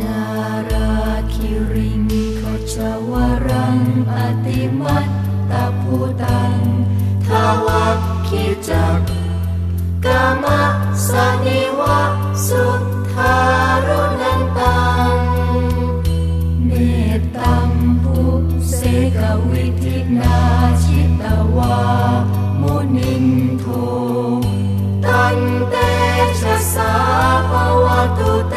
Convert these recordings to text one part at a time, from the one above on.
นาราคิริงขจวรังอติมัตตาภูตังทาวคิจักกามะสนิวะสุทารุนันตัง เมตตังปุเสกวิทินาชิตวามุนินโทตันเตชะสาภวตุเต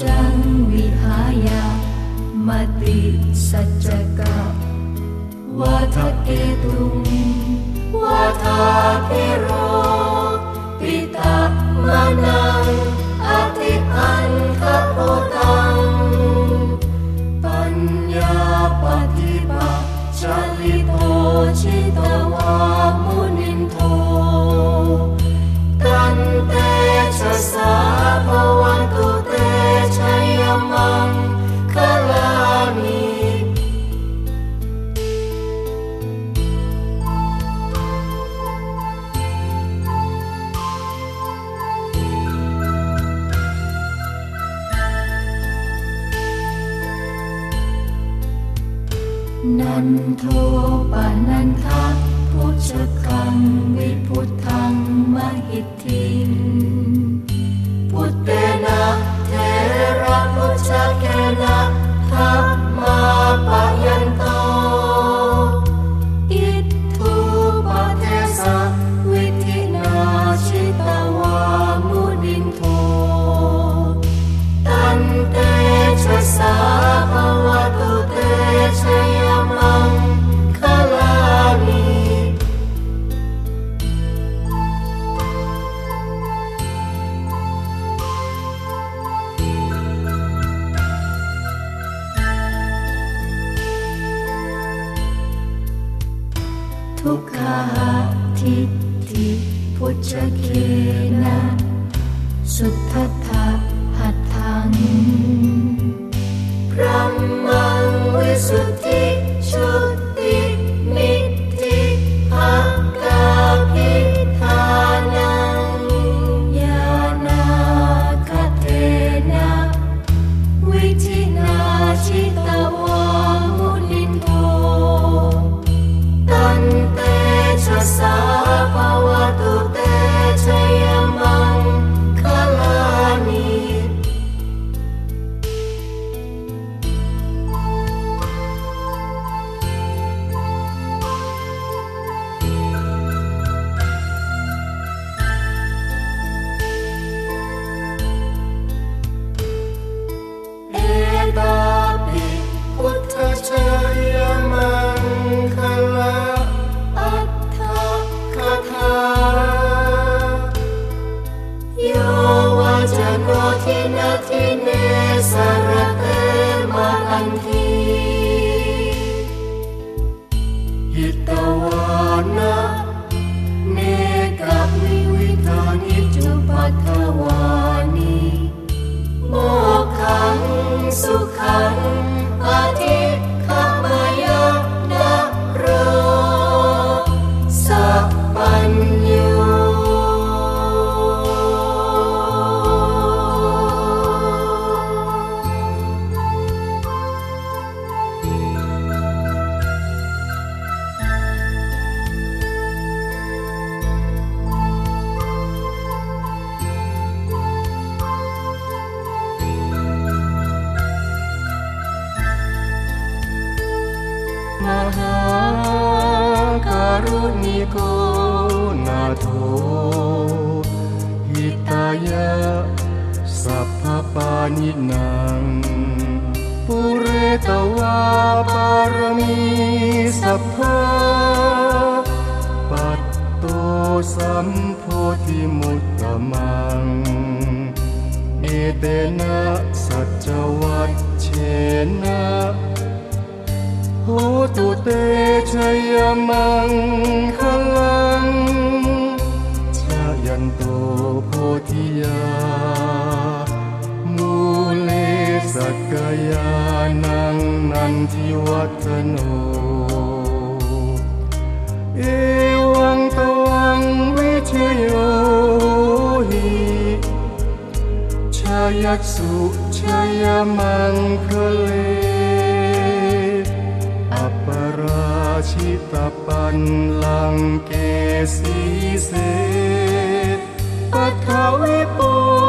Sang vihaya mati sacaka Vata ketum Vata Pita manang Ati angka potang Panya Chalito citawang พุทธังมหิทธิ เตนะสัจวัตเชนะโหตุเตชยมังคลังชายันโตโพธิยา มูเลสักยานังนันทิวัฒโน เอวังตวังวิเชโย ยักษุชัยมังคเลอัปราชิตปันลังเกสีเสปัทวิปุ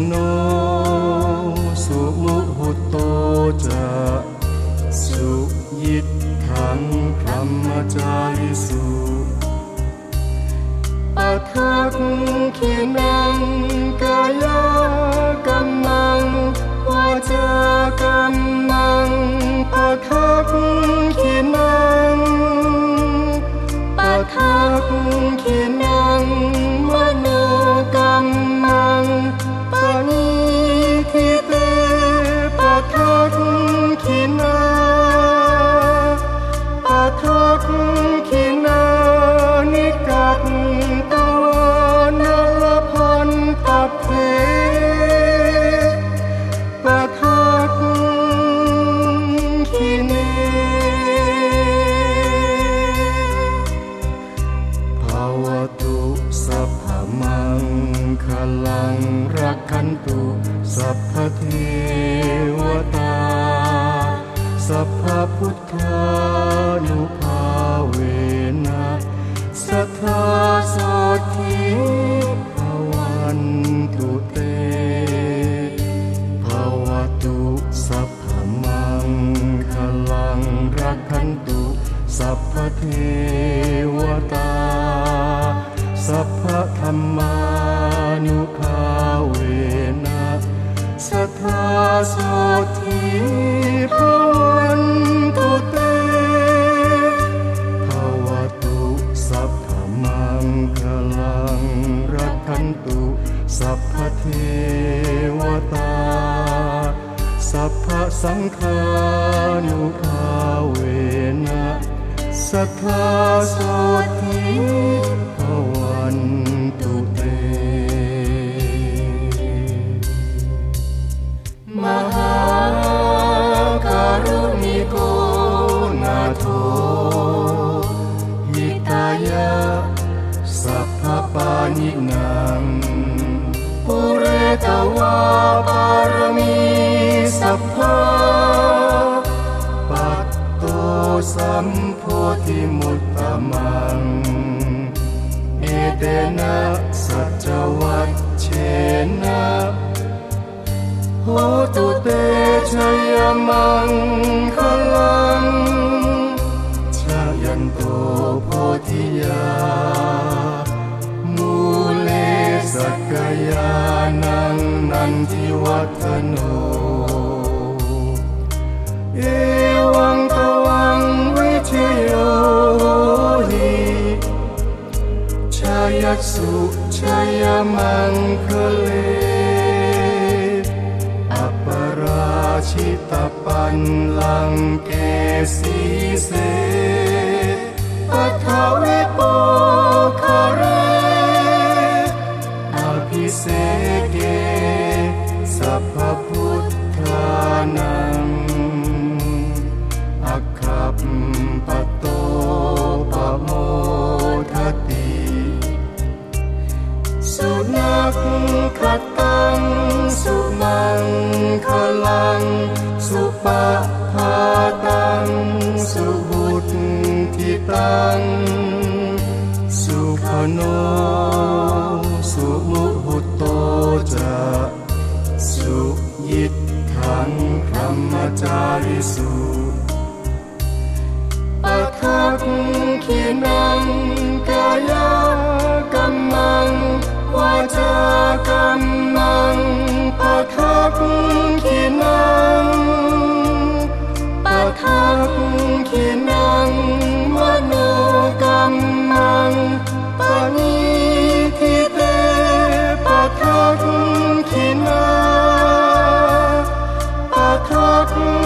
noi. ลังรักขันตุสัพพเทวตา สัพพุทธานุภาเวนะสัทธาสดทิภวันตุเตภาวตุสัพพมังคลังรักขันตุสัพพเทวตา สัพพธรรมา ภาเวนะสัทธาโสทิภวันตุเตภาวตุสัพพมังคลังรักขันตุสัพพเทวตา สัพพสังฆานุภาเวนะสัทธาโส มุตตมัง เอเตนะสัจวัชเชนะโหตุเตชยมังคลังชายันโตโพธิยา มูเลสักยานังนันทิวัฒโน สุชายมังคเลอัปราชิตปันลังเกสีเสปทเว ลัง สุปะพาตัง สุบุตทิตัง สุขโน สุมุหุตโตจะ สุยิตถังพรหมจาริสุปะทักขีนังกายา จากัมมังปะทักขีนังปะทักขีนังมโนกัมมังปะนิทิเตปะทักขีนังปะทัก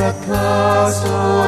นะ